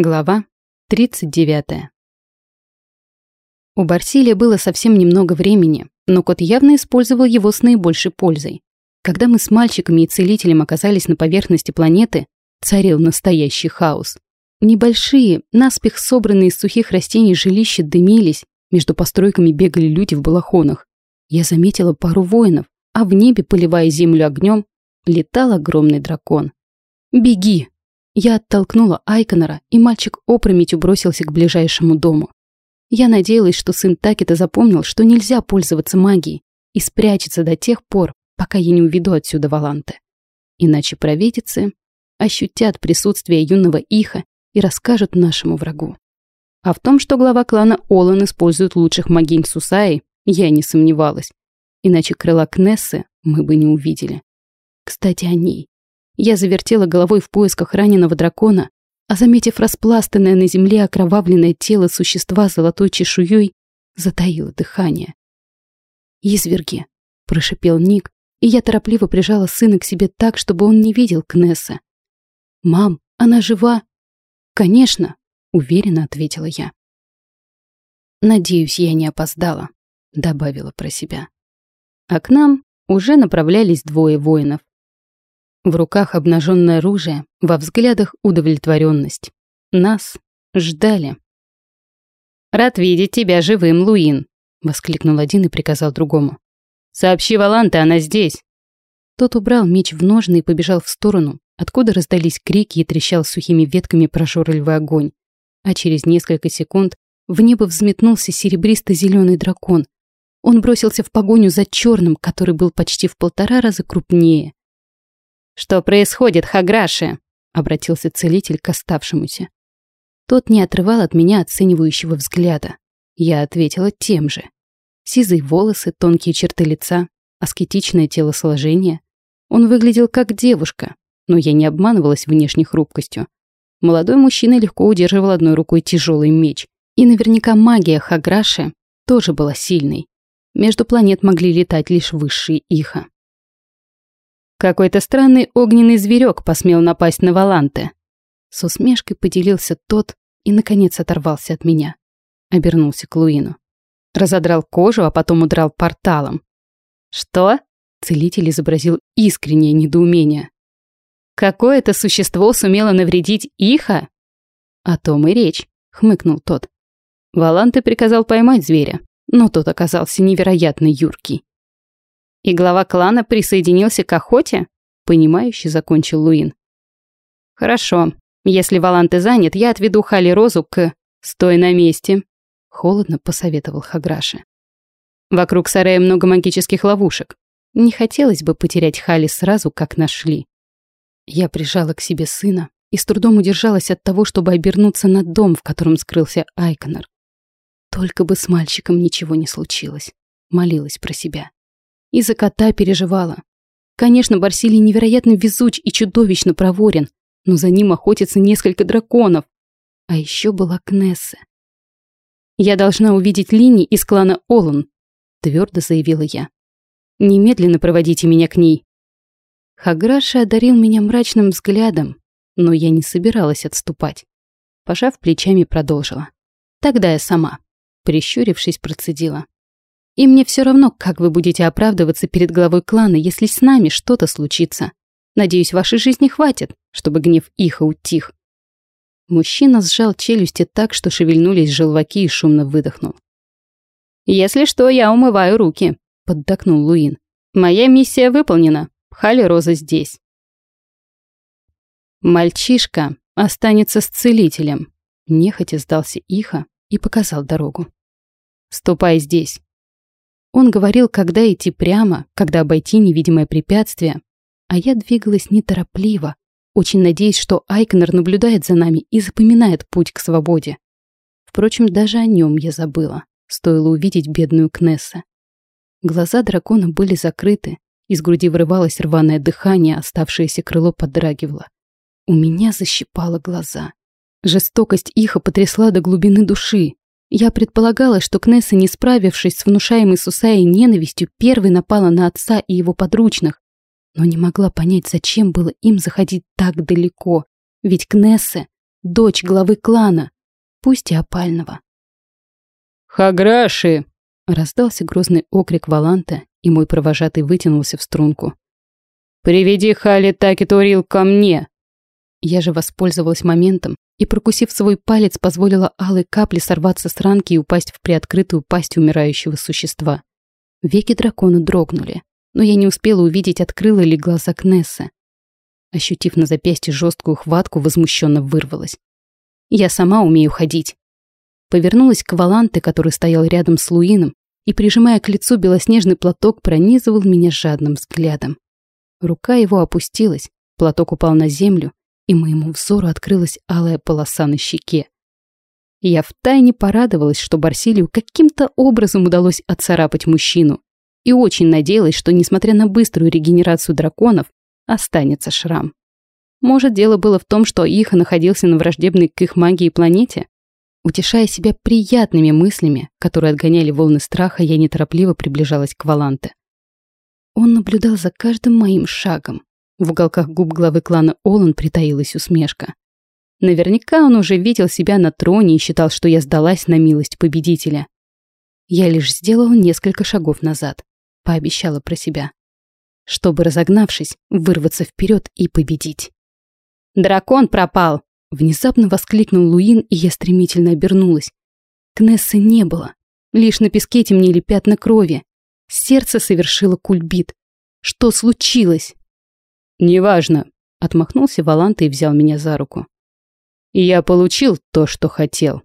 Глава 39. У Барсилия было совсем немного времени, но кот явно использовал его с наибольшей пользой. Когда мы с мальчиками и целителем оказались на поверхности планеты, царил настоящий хаос. Небольшие, наспех собранные из сухих растений жилища дымились, между постройками бегали люди в балахонах. Я заметила пару воинов, а в небе, поливая землю огнем, летал огромный дракон. «Беги!» Я оттолкнула Айконора, и мальчик опрометью бросился к ближайшему дому. Я надеялась, что сын Такита запомнил, что нельзя пользоваться магией и спрячется до тех пор, пока я не уведу отсюда Валанте. Иначе провидицы ощутят присутствие юного Иха и расскажут нашему врагу. А в том, что глава клана Олан использует лучших магинь Сусаи, я не сомневалась. Иначе крыла Кнессы мы бы не увидели. Кстати, о ней. Я завертела головой в поисках раненого дракона, а заметив распластанное на земле окровавленное тело существа с золотой чешуей, затаила дыхание. «Изверги!» — прошипел Ник, и я торопливо прижала сына к себе так, чтобы он не видел Кнесса. «Мам, она жива?» «Конечно!» — уверенно ответила я. «Надеюсь, я не опоздала», — добавила про себя. А к нам уже направлялись двое воинов. В руках обнаженное оружие, во взглядах удовлетворенность. Нас ждали. «Рад видеть тебя живым, Луин!» — воскликнул один и приказал другому. «Сообщи Валанте, она здесь!» Тот убрал меч в ножны и побежал в сторону, откуда раздались крики и трещал сухими ветками прожорливый огонь. А через несколько секунд в небо взметнулся серебристо-зеленый дракон. Он бросился в погоню за черным, который был почти в полтора раза крупнее. «Что происходит, Хаграши?» — обратился целитель к оставшемуся. Тот не отрывал от меня оценивающего взгляда. Я ответила тем же. Сизые волосы, тонкие черты лица, аскетичное телосложение. Он выглядел как девушка, но я не обманывалась внешней хрупкостью. Молодой мужчина легко удерживал одной рукой тяжелый меч. И наверняка магия Хаграши тоже была сильной. Между планет могли летать лишь высшие иха. Какой-то странный огненный зверек посмел напасть на Валанте. С усмешкой поделился тот и, наконец, оторвался от меня. Обернулся к Луину. Разодрал кожу, а потом удрал порталом. «Что?» — целитель изобразил искреннее недоумение. «Какое-то существо сумело навредить Иха?» «О том и речь», — хмыкнул тот. Валанте приказал поймать зверя, но тот оказался невероятно юркий. И глава клана присоединился к охоте? Понимающе закончил Луин. Хорошо. Если Валанте занят, я отведу Хали Розу к... Стой на месте. Холодно посоветовал Хаграши. Вокруг сарая много магических ловушек. Не хотелось бы потерять Хали сразу, как нашли. Я прижала к себе сына и с трудом удержалась от того, чтобы обернуться на дом, в котором скрылся Айконор. Только бы с мальчиком ничего не случилось. Молилась про себя. И за кота переживала. Конечно, Барсилий невероятно везуч и чудовищно проворен, но за ним охотятся несколько драконов. А еще была Кнесса. «Я должна увидеть Лини из клана Олан», — твердо заявила я. «Немедленно проводите меня к ней». Хаграша одарил меня мрачным взглядом, но я не собиралась отступать. Пожав плечами, продолжила. «Тогда я сама», — прищурившись, процедила. И мне все равно, как вы будете оправдываться перед главой клана, если с нами что-то случится. Надеюсь, вашей жизни хватит, чтобы гнев Иха утих. Мужчина сжал челюсти так, что шевельнулись желваки и шумно выдохнул. «Если что, я умываю руки», — поддакнул Луин. «Моя миссия выполнена. Хали Роза здесь». «Мальчишка останется с целителем», — нехотя сдался Иха и показал дорогу. «Ступай здесь. Он говорил, когда идти прямо, когда обойти невидимое препятствие, а я двигалась неторопливо, очень надеясь, что Айкнер наблюдает за нами и запоминает путь к свободе. Впрочем, даже о нем я забыла, стоило увидеть бедную Кнесса. Глаза дракона были закрыты, из груди вырывалось рваное дыхание, оставшееся крыло подрагивало. У меня защипало глаза. Жестокость Иха потрясла до глубины души, я предполагала, что Кнесса, не справившись с внушаемой Сусаей ненавистью, первой напала на отца и его подручных, но не могла понять, зачем было им заходить так далеко, ведь Кнесса — дочь главы клана, пусть и опального. «Хаграши!» — раздался грозный окрик Валанта, и мой провожатый вытянулся в струнку. «Приведи Хали Такитурил ко мне!» Я же воспользовалась моментом и, прокусив свой палец, позволила алой капле сорваться с ранки и упасть в приоткрытую пасть умирающего существа. Веки дракона дрогнули, но я не успела увидеть, открыла ли глаза Кнесса. Ощутив на запястье жесткую хватку, возмущенно вырвалась. «Я сама умею ходить!» Повернулась к Валанте, который стоял рядом с Луином, и, прижимая к лицу белоснежный платок, пронизывал меня жадным взглядом. Рука его опустилась, платок упал на землю, и моему взору открылась алая полоса на щеке. Я втайне порадовалась, что Барсилию каким-то образом удалось отцарапать мужчину, и очень надеялась, что, несмотря на быструю регенерацию драконов, останется шрам. Может, дело было в том, что Иха находился на враждебной к их магии планете? Утешая себя приятными мыслями, которые отгоняли волны страха, я неторопливо приближалась к Валанте. Он наблюдал за каждым моим шагом, в уголках губ главы клана Олан притаилась усмешка. Наверняка он уже видел себя на троне и считал, что я сдалась на милость победителя. Я лишь сделала несколько шагов назад, пообещала про себя. Чтобы, разогнавшись, вырваться вперед и победить. «Дракон пропал!» Внезапно воскликнул Луин, и я стремительно обернулась. Кнессы не было. Лишь на песке темнели пятна крови. Сердце совершило кульбит. Что случилось? «Неважно», — отмахнулся Валанта и взял меня за руку. «Я получил то, что хотел».